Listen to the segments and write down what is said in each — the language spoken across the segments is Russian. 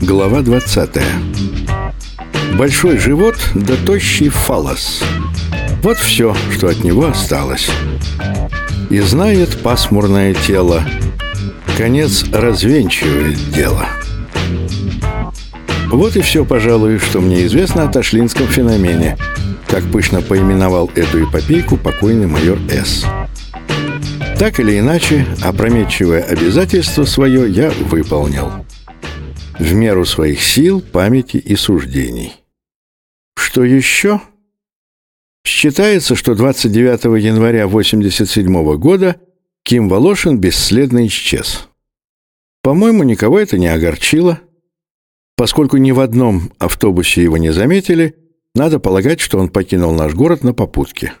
Глава 20 Большой живот да тощий фалос. Вот все, что от него осталось. И знает пасмурное тело. Конец развенчивает дело. Вот и все, пожалуй, что мне известно о ташлинском феномене, как пышно поименовал эту эпопейку покойный майор С. Так или иначе, опрометчивое обязательство свое я выполнил. В меру своих сил, памяти и суждений. Что еще? Считается, что 29 января 1987 года Ким Волошин бесследно исчез. По-моему, никого это не огорчило. Поскольку ни в одном автобусе его не заметили, надо полагать, что он покинул наш город на попутке.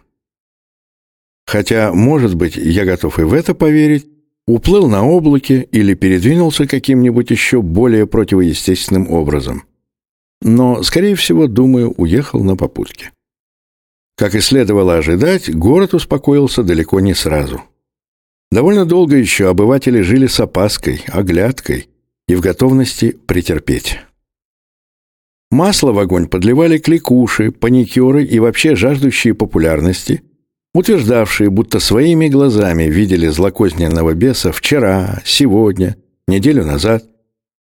Хотя, может быть, я готов и в это поверить, уплыл на облаке или передвинулся каким-нибудь еще более противоестественным образом. Но, скорее всего, думаю, уехал на попутке. Как и следовало ожидать, город успокоился далеко не сразу. Довольно долго еще обыватели жили с опаской, оглядкой и в готовности претерпеть. Масло в огонь подливали кликуши, паникеры и вообще жаждущие популярности, утверждавшие, будто своими глазами видели злокозненного беса вчера, сегодня, неделю назад,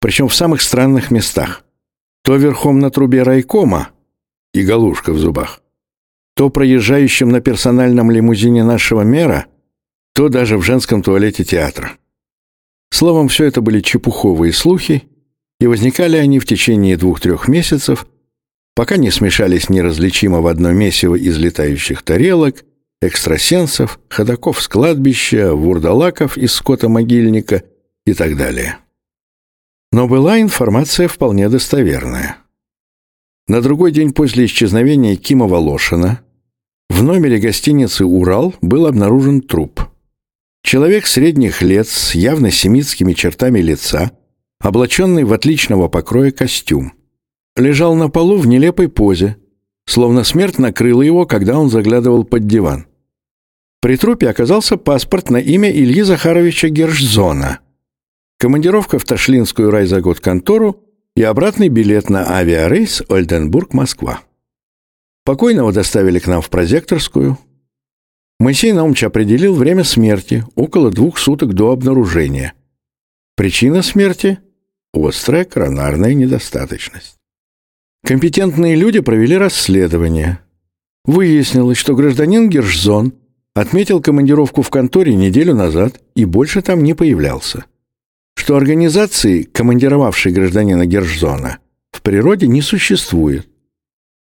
причем в самых странных местах. То верхом на трубе райкома и галушка в зубах, то проезжающим на персональном лимузине нашего мэра, то даже в женском туалете театра. Словом, все это были чепуховые слухи, и возникали они в течение двух-трех месяцев, пока не смешались неразличимо в одно месиво из летающих тарелок, экстрасенсов, ходаков с кладбища, вурдалаков из скота-могильника и так далее. Но была информация вполне достоверная. На другой день после исчезновения Кима Волошина в номере гостиницы «Урал» был обнаружен труп. Человек средних лет с явно семитскими чертами лица, облаченный в отличного покроя костюм. Лежал на полу в нелепой позе, словно смерть накрыла его, когда он заглядывал под диван. При трупе оказался паспорт на имя Ильи Захаровича Гершзона, командировка в Ташлинскую райзагод-контору и обратный билет на авиарейс Ольденбург-Москва. Покойного доставили к нам в прозекторскую. Моисей Наумович определил время смерти около двух суток до обнаружения. Причина смерти – острая коронарная недостаточность. Компетентные люди провели расследование. Выяснилось, что гражданин Гершзон Отметил командировку в конторе неделю назад и больше там не появлялся. Что организации, командировавшей гражданина Гержзона, в природе не существует.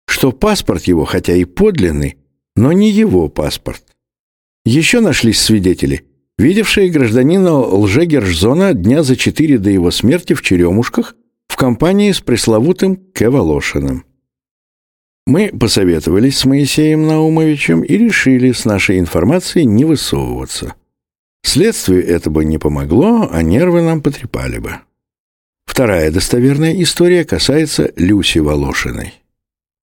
Что паспорт его, хотя и подлинный, но не его паспорт. Еще нашлись свидетели, видевшие гражданина Лже-Гержзона дня за четыре до его смерти в Черемушках в компании с пресловутым К. Мы посоветовались с Моисеем Наумовичем и решили с нашей информацией не высовываться. Следствию это бы не помогло, а нервы нам потрепали бы. Вторая достоверная история касается Люси Волошиной.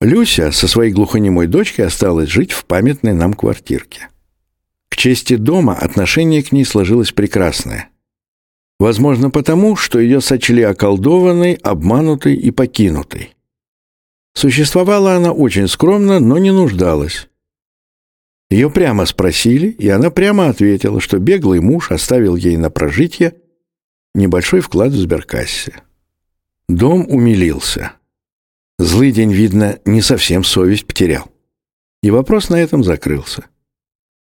Люся со своей глухонемой дочкой осталась жить в памятной нам квартирке. К чести дома отношение к ней сложилось прекрасное. Возможно, потому, что ее сочли околдованной, обманутой и покинутой. Существовала она очень скромно, но не нуждалась. Ее прямо спросили, и она прямо ответила, что беглый муж оставил ей на прожитие небольшой вклад в сберкассе. Дом умилился. Злый день, видно, не совсем совесть потерял. И вопрос на этом закрылся.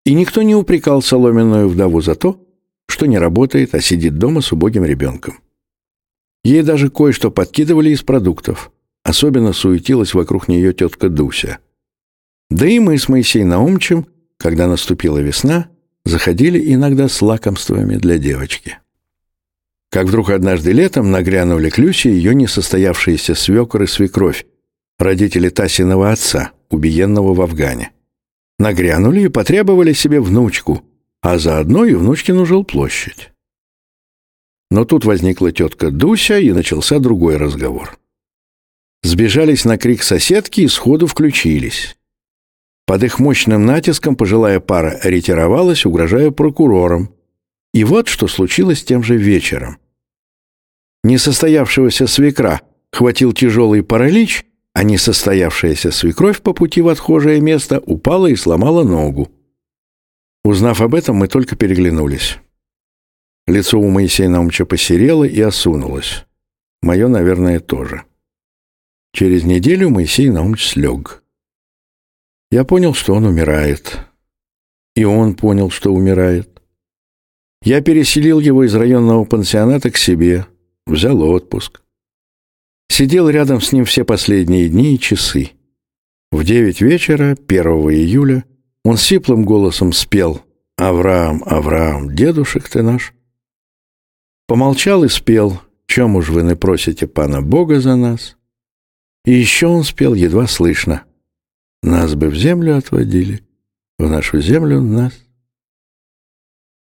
И никто не упрекал соломенную вдову за то, что не работает, а сидит дома с убогим ребенком. Ей даже кое-что подкидывали из продуктов. Особенно суетилась вокруг нее тетка Дуся. Да и мы с Моисеем Наумчем, когда наступила весна, заходили иногда с лакомствами для девочки. Как вдруг однажды летом нагрянули к Люсе ее несостоявшиеся свекор и свекровь, родители Тасиного отца, убиенного в Афгане. Нагрянули и потребовали себе внучку, а заодно и внучкину жилплощадь. Но тут возникла тетка Дуся, и начался другой разговор. Сбежались на крик соседки и сходу включились. Под их мощным натиском пожилая пара ретировалась, угрожая прокурорам. И вот что случилось тем же вечером. Несостоявшегося свекра хватил тяжелый паралич, а несостоявшаяся свекровь по пути в отхожее место упала и сломала ногу. Узнав об этом, мы только переглянулись. Лицо у Моисея Наумча посерело и осунулось. Мое, наверное, тоже. Через неделю Моисей Наумч слег. Я понял, что он умирает. И он понял, что умирает. Я переселил его из районного пансионата к себе, взял отпуск. Сидел рядом с ним все последние дни и часы. В девять вечера, 1 июля, он сиплым голосом спел «Авраам, Авраам, дедушек ты наш». Помолчал и спел «Чем уж вы не просите пана Бога за нас?» И еще он спел едва слышно «Нас бы в землю отводили, в нашу землю нас».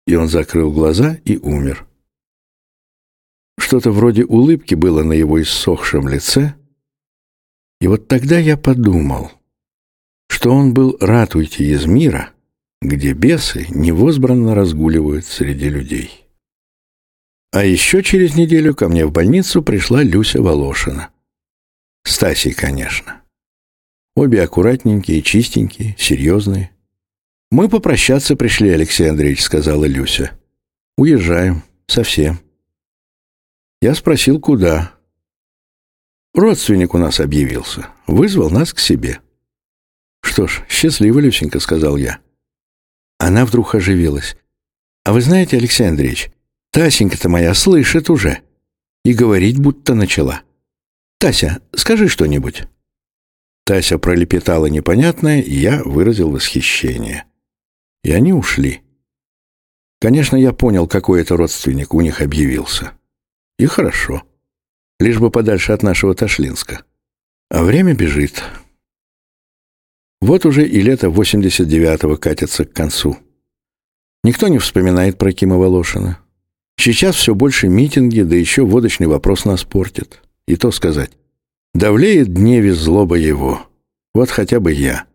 И он закрыл глаза и умер. Что-то вроде улыбки было на его иссохшем лице. И вот тогда я подумал, что он был рад уйти из мира, где бесы невозбранно разгуливают среди людей. А еще через неделю ко мне в больницу пришла Люся Волошина. Стасей, конечно. Обе аккуратненькие, чистенькие, серьезные. «Мы попрощаться пришли, Алексей Андреевич», — сказала Люся. «Уезжаем. Совсем». Я спросил, куда. Родственник у нас объявился. Вызвал нас к себе. «Что ж, счастливо, Люсенька», — сказал я. Она вдруг оживилась. «А вы знаете, Алексей Андреевич, Тасенька-то моя слышит уже. И говорить будто начала. Тася, скажи что-нибудь». Тася пролепетала непонятное, и я выразил восхищение. И они ушли. Конечно, я понял, какой это родственник у них объявился. И хорошо. Лишь бы подальше от нашего Ташлинска. А время бежит. Вот уже и лето 89-го катится к концу. Никто не вспоминает про Кима Волошина. Сейчас все больше митинги, да еще водочный вопрос нас портит. И то сказать. Давлеет дневе злоба его. Вот хотя бы я.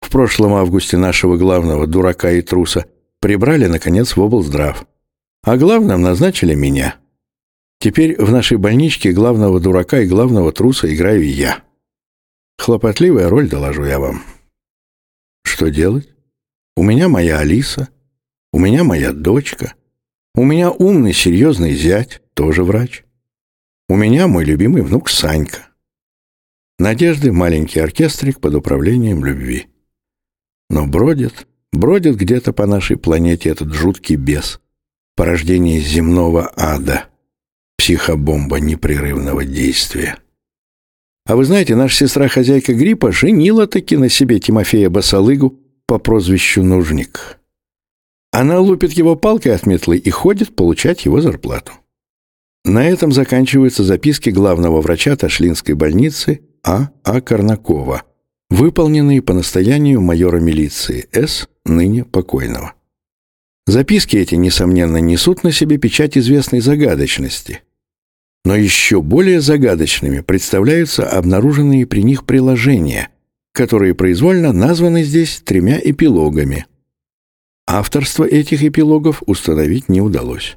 В прошлом августе нашего главного дурака и труса прибрали, наконец, в облздрав. А главным назначили меня. Теперь в нашей больничке главного дурака и главного труса играю я. Хлопотливая роль, доложу я вам. Что делать? У меня моя Алиса, у меня моя дочка, у меня умный, серьезный зять, тоже врач. У меня мой любимый внук Санька. Надежды — маленький оркестрик под управлением любви. Но бродит, бродит где-то по нашей планете этот жуткий бес, порождение земного ада, психобомба непрерывного действия. А вы знаете, наша сестра-хозяйка гриппа женила-таки на себе Тимофея Басалыгу по прозвищу Нужник. Она лупит его палкой от метлы и ходит получать его зарплату. На этом заканчиваются записки главного врача Ташлинской больницы А. А. Корнакова, выполненные по настоянию майора милиции С. ныне покойного. Записки эти, несомненно, несут на себе печать известной загадочности, но еще более загадочными представляются обнаруженные при них приложения, которые произвольно названы здесь тремя эпилогами. Авторство этих эпилогов установить не удалось.